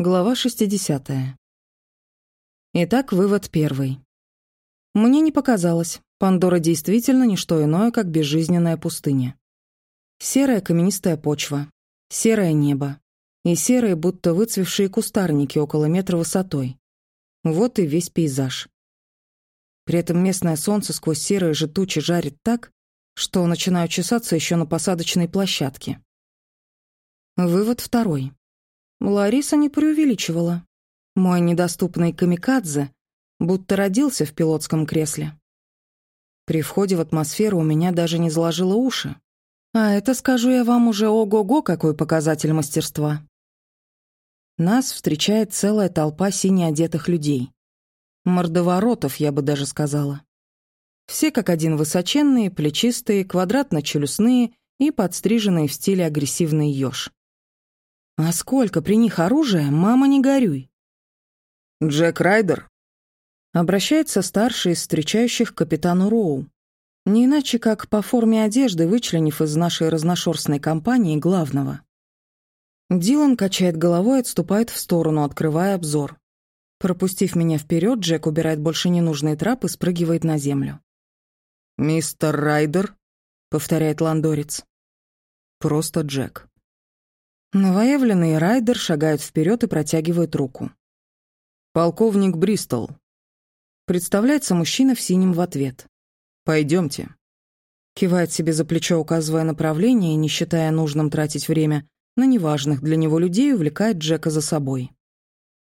Глава 60. Итак, вывод первый. Мне не показалось, Пандора действительно не что иное, как безжизненная пустыня. Серая каменистая почва, серое небо и серые, будто выцвевшие кустарники около метра высотой. Вот и весь пейзаж. При этом местное солнце сквозь серые же тучи жарит так, что начинаю чесаться еще на посадочной площадке. Вывод второй. Лариса не преувеличивала. Мой недоступный камикадзе будто родился в пилотском кресле. При входе в атмосферу у меня даже не заложило уши. А это, скажу я вам, уже ого-го, какой показатель мастерства. Нас встречает целая толпа сине одетых людей. Мордоворотов, я бы даже сказала. Все как один высоченные, плечистые, квадратно-челюстные и подстриженные в стиле агрессивный ёж. А сколько при них оружия, мама, не горюй. «Джек Райдер?» Обращается старший из встречающих к капитану Роу. Не иначе, как по форме одежды, вычленив из нашей разношерстной компании главного. Дилан качает головой и отступает в сторону, открывая обзор. Пропустив меня вперед, Джек убирает больше ненужные трапы и спрыгивает на землю. «Мистер Райдер?» — повторяет ландорец. «Просто Джек». Новоявленный райдер шагает вперед и протягивает руку. «Полковник Бристол». Представляется мужчина в синем в ответ. «Пойдемте». Кивает себе за плечо, указывая направление, и, не считая нужным тратить время на неважных для него людей, увлекает Джека за собой.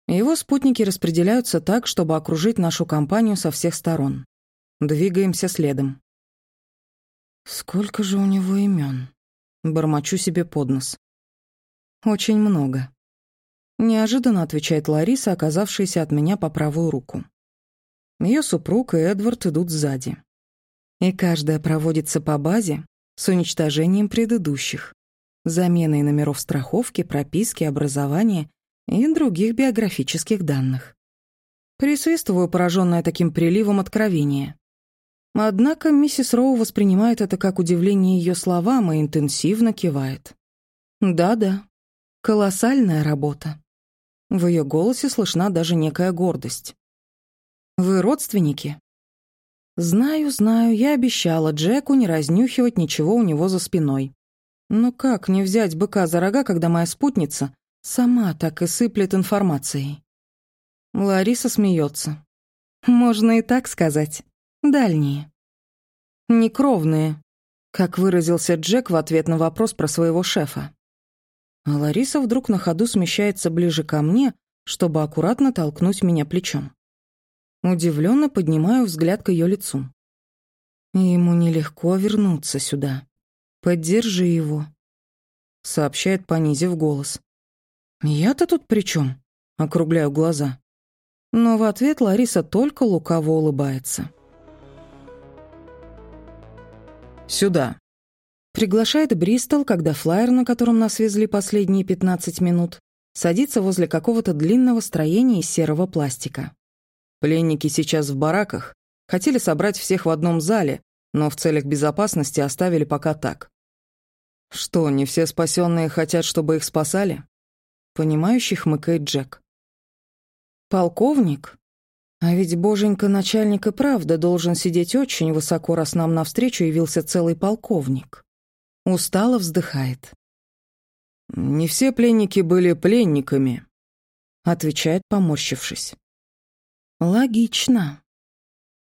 Его спутники распределяются так, чтобы окружить нашу компанию со всех сторон. Двигаемся следом. «Сколько же у него имен? Бормочу себе под нос. «Очень много». Неожиданно отвечает Лариса, оказавшаяся от меня по правую руку. Ее супруг и Эдвард идут сзади. И каждая проводится по базе с уничтожением предыдущих, заменой номеров страховки, прописки, образования и других биографических данных. Присвистываю, пораженная таким приливом откровения. Однако миссис Роу воспринимает это как удивление ее словам и интенсивно кивает. «Да-да, Колоссальная работа. В ее голосе слышна даже некая гордость. «Вы родственники?» «Знаю, знаю, я обещала Джеку не разнюхивать ничего у него за спиной. Но как не взять быка за рога, когда моя спутница сама так и сыплет информацией?» Лариса смеется. «Можно и так сказать. Дальние. Некровные», как выразился Джек в ответ на вопрос про своего шефа. А Лариса вдруг на ходу смещается ближе ко мне, чтобы аккуратно толкнуть меня плечом. Удивленно поднимаю взгляд к ее лицу. Ему нелегко вернуться сюда. Поддержи его, сообщает, понизив голос. Я-то тут при чем? Округляю глаза. Но в ответ Лариса только лукаво улыбается. «Сюда», Приглашает Бристол, когда флайер, на котором нас везли последние 15 минут, садится возле какого-то длинного строения из серого пластика. Пленники сейчас в бараках. Хотели собрать всех в одном зале, но в целях безопасности оставили пока так. Что, не все спасенные хотят, чтобы их спасали? Понимающий хмыкает Джек. Полковник? А ведь боженька начальник и правда должен сидеть очень высоко, раз нам навстречу явился целый полковник. Устало вздыхает. «Не все пленники были пленниками», — отвечает, поморщившись. «Логично.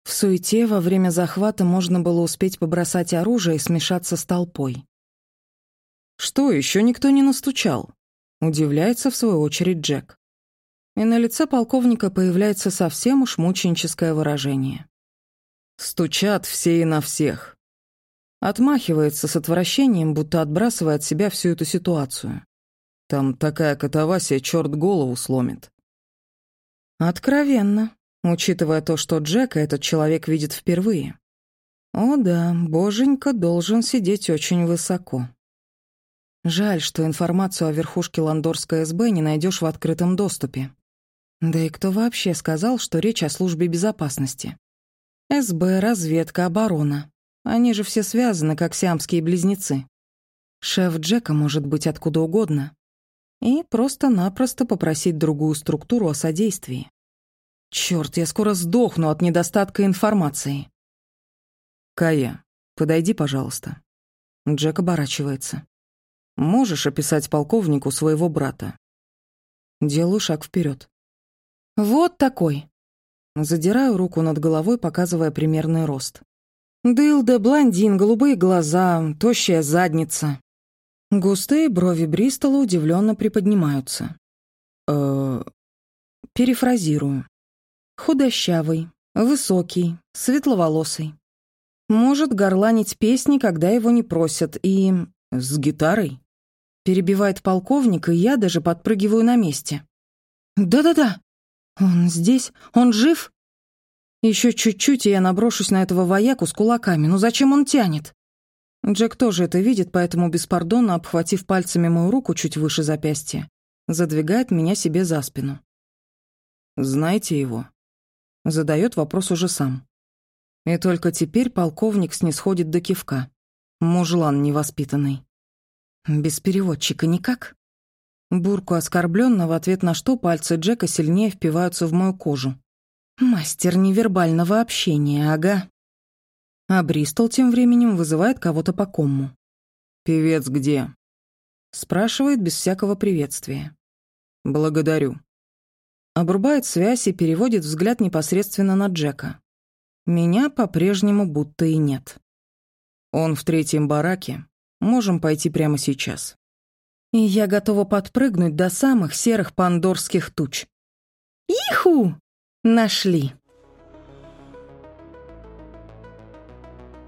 В суете во время захвата можно было успеть побросать оружие и смешаться с толпой». «Что, еще никто не настучал?» — удивляется в свою очередь Джек. И на лице полковника появляется совсем уж мученическое выражение. «Стучат все и на всех. Отмахивается с отвращением, будто отбрасывая от себя всю эту ситуацию. Там такая катавасия, черт голову сломит. Откровенно, учитывая то, что Джека этот человек видит впервые. О да, боженька должен сидеть очень высоко. Жаль, что информацию о верхушке Ландорской СБ не найдешь в открытом доступе. Да и кто вообще сказал, что речь о службе безопасности? СБ, разведка, оборона. Они же все связаны, как сиамские близнецы. Шеф Джека может быть откуда угодно. и просто-напросто попросить другую структуру о содействии. Черт, я скоро сдохну от недостатка информации. Кая, подойди, пожалуйста. Джек оборачивается. Можешь описать полковнику своего брата? Делаю шаг вперед. Вот такой. Задираю руку над головой, показывая примерный рост. Дылда, блондин, голубые глаза, тощая задница. Густые брови Бристола удивленно приподнимаются. э Перефразирую. Худощавый, высокий, светловолосый. Может горланить песни, когда его не просят, и... С гитарой? Перебивает полковник, и я даже подпрыгиваю на месте. «Да-да-да! Он здесь? Он жив?» Еще чуть-чуть, и я наброшусь на этого вояку с кулаками. Ну зачем он тянет? Джек тоже это видит, поэтому беспардонно, обхватив пальцами мою руку чуть выше запястья, задвигает меня себе за спину. «Знаете его?» Задает вопрос уже сам. И только теперь полковник снисходит до кивка. Мужлан невоспитанный. Без переводчика никак? Бурку оскорбленно, в ответ на что пальцы Джека сильнее впиваются в мою кожу. Мастер невербального общения, ага. А Бристол тем временем вызывает кого-то по комму. «Певец где?» Спрашивает без всякого приветствия. «Благодарю». Обрубает связь и переводит взгляд непосредственно на Джека. Меня по-прежнему будто и нет. «Он в третьем бараке. Можем пойти прямо сейчас». И я готова подпрыгнуть до самых серых пандорских туч. «Иху!» Нашли.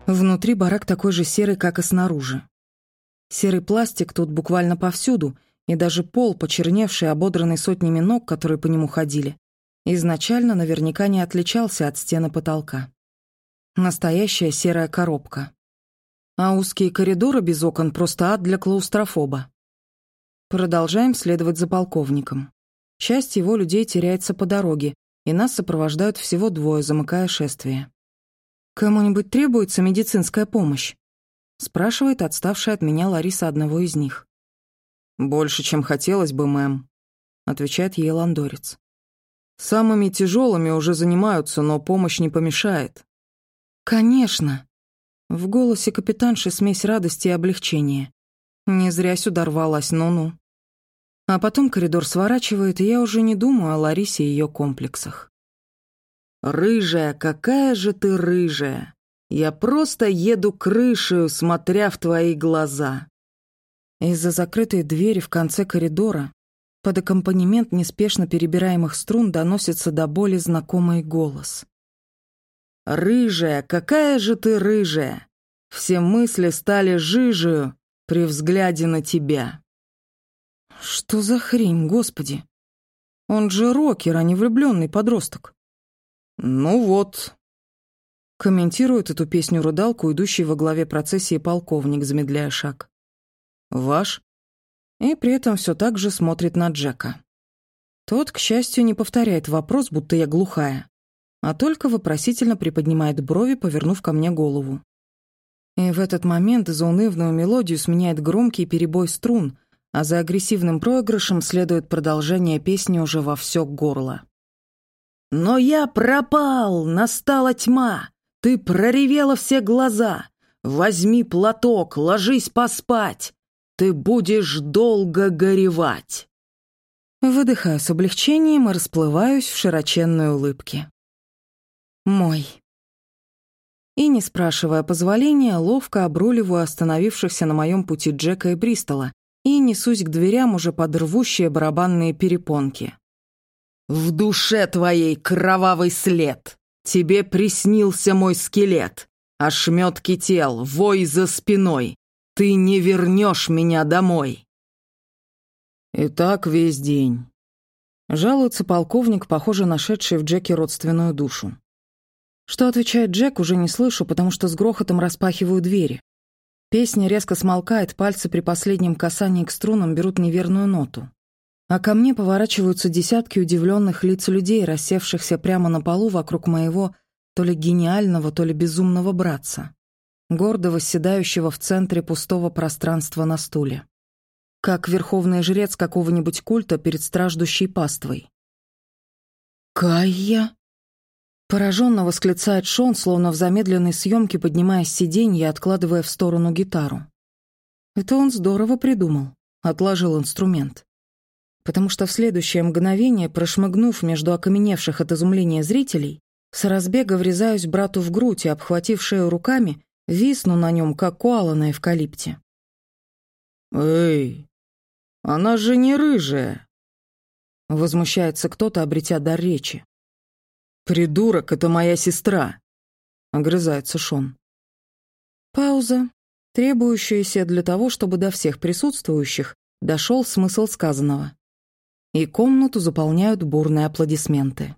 Внутри барак такой же серый, как и снаружи. Серый пластик тут буквально повсюду, и даже пол, почерневший, ободранный сотнями ног, которые по нему ходили, изначально наверняка не отличался от стены потолка. Настоящая серая коробка. А узкие коридоры без окон просто ад для клаустрофоба. Продолжаем следовать за полковником. Часть его людей теряется по дороге, и нас сопровождают всего двое, замыкая шествие. «Кому-нибудь требуется медицинская помощь?» — спрашивает отставшая от меня Лариса одного из них. «Больше, чем хотелось бы, мэм», — отвечает ей ландорец. «Самыми тяжелыми уже занимаются, но помощь не помешает». «Конечно!» В голосе капитанши смесь радости и облегчения. Не зря сюда рвалась, ну-ну. А потом коридор сворачивает, и я уже не думаю о Ларисе и ее комплексах. «Рыжая, какая же ты рыжая! Я просто еду крышею, смотря в твои глаза!» Из-за закрытой двери в конце коридора под аккомпанемент неспешно перебираемых струн доносится до боли знакомый голос. «Рыжая, какая же ты рыжая! Все мысли стали жижею при взгляде на тебя!» Что за хрень, господи? Он же рокер, а не влюбленный подросток. Ну вот. Комментирует эту песню-рыдалку, идущий во главе процессии полковник, замедляя шаг. Ваш? И при этом все так же смотрит на Джека. Тот, к счастью, не повторяет вопрос, будто я глухая, а только вопросительно приподнимает брови, повернув ко мне голову. И в этот момент заунывную мелодию сменяет громкий перебой струн, а за агрессивным проигрышем следует продолжение песни уже во все горло. «Но я пропал! Настала тьма! Ты проревела все глаза! Возьми платок, ложись поспать! Ты будешь долго горевать!» Выдыхаю с облегчением и расплываюсь в широченной улыбке. Мой. И, не спрашивая позволения, ловко обруливаю остановившихся на моем пути Джека и Бристола, и несусь к дверям уже под рвущие барабанные перепонки. «В душе твоей кровавый след! Тебе приснился мой скелет! Ошметки тел, вой за спиной! Ты не вернешь меня домой!» И так весь день. Жалуется полковник, похоже, нашедший в Джеке родственную душу. Что отвечает Джек, уже не слышу, потому что с грохотом распахиваю двери. Песня резко смолкает, пальцы при последнем касании к струнам берут неверную ноту. А ко мне поворачиваются десятки удивленных лиц людей, рассевшихся прямо на полу вокруг моего то ли гениального, то ли безумного братца, гордо восседающего в центре пустого пространства на стуле. как верховный жрец какого-нибудь культа перед страждущей паствой. «Кайя?» Пораженно восклицает Шон, словно в замедленной съемке поднимая с сиденья и откладывая в сторону гитару. Это он здорово придумал, отложил инструмент. Потому что в следующее мгновение, прошмыгнув между окаменевших от изумления зрителей, с разбега врезаюсь брату в грудь и, обхватив шею руками, висну на нем, как куала на эвкалипте. «Эй, она же не рыжая!» Возмущается кто-то, обретя дар речи. «Придурок, это моя сестра!» — огрызается Шон. Пауза, требующаяся для того, чтобы до всех присутствующих дошел смысл сказанного. И комнату заполняют бурные аплодисменты.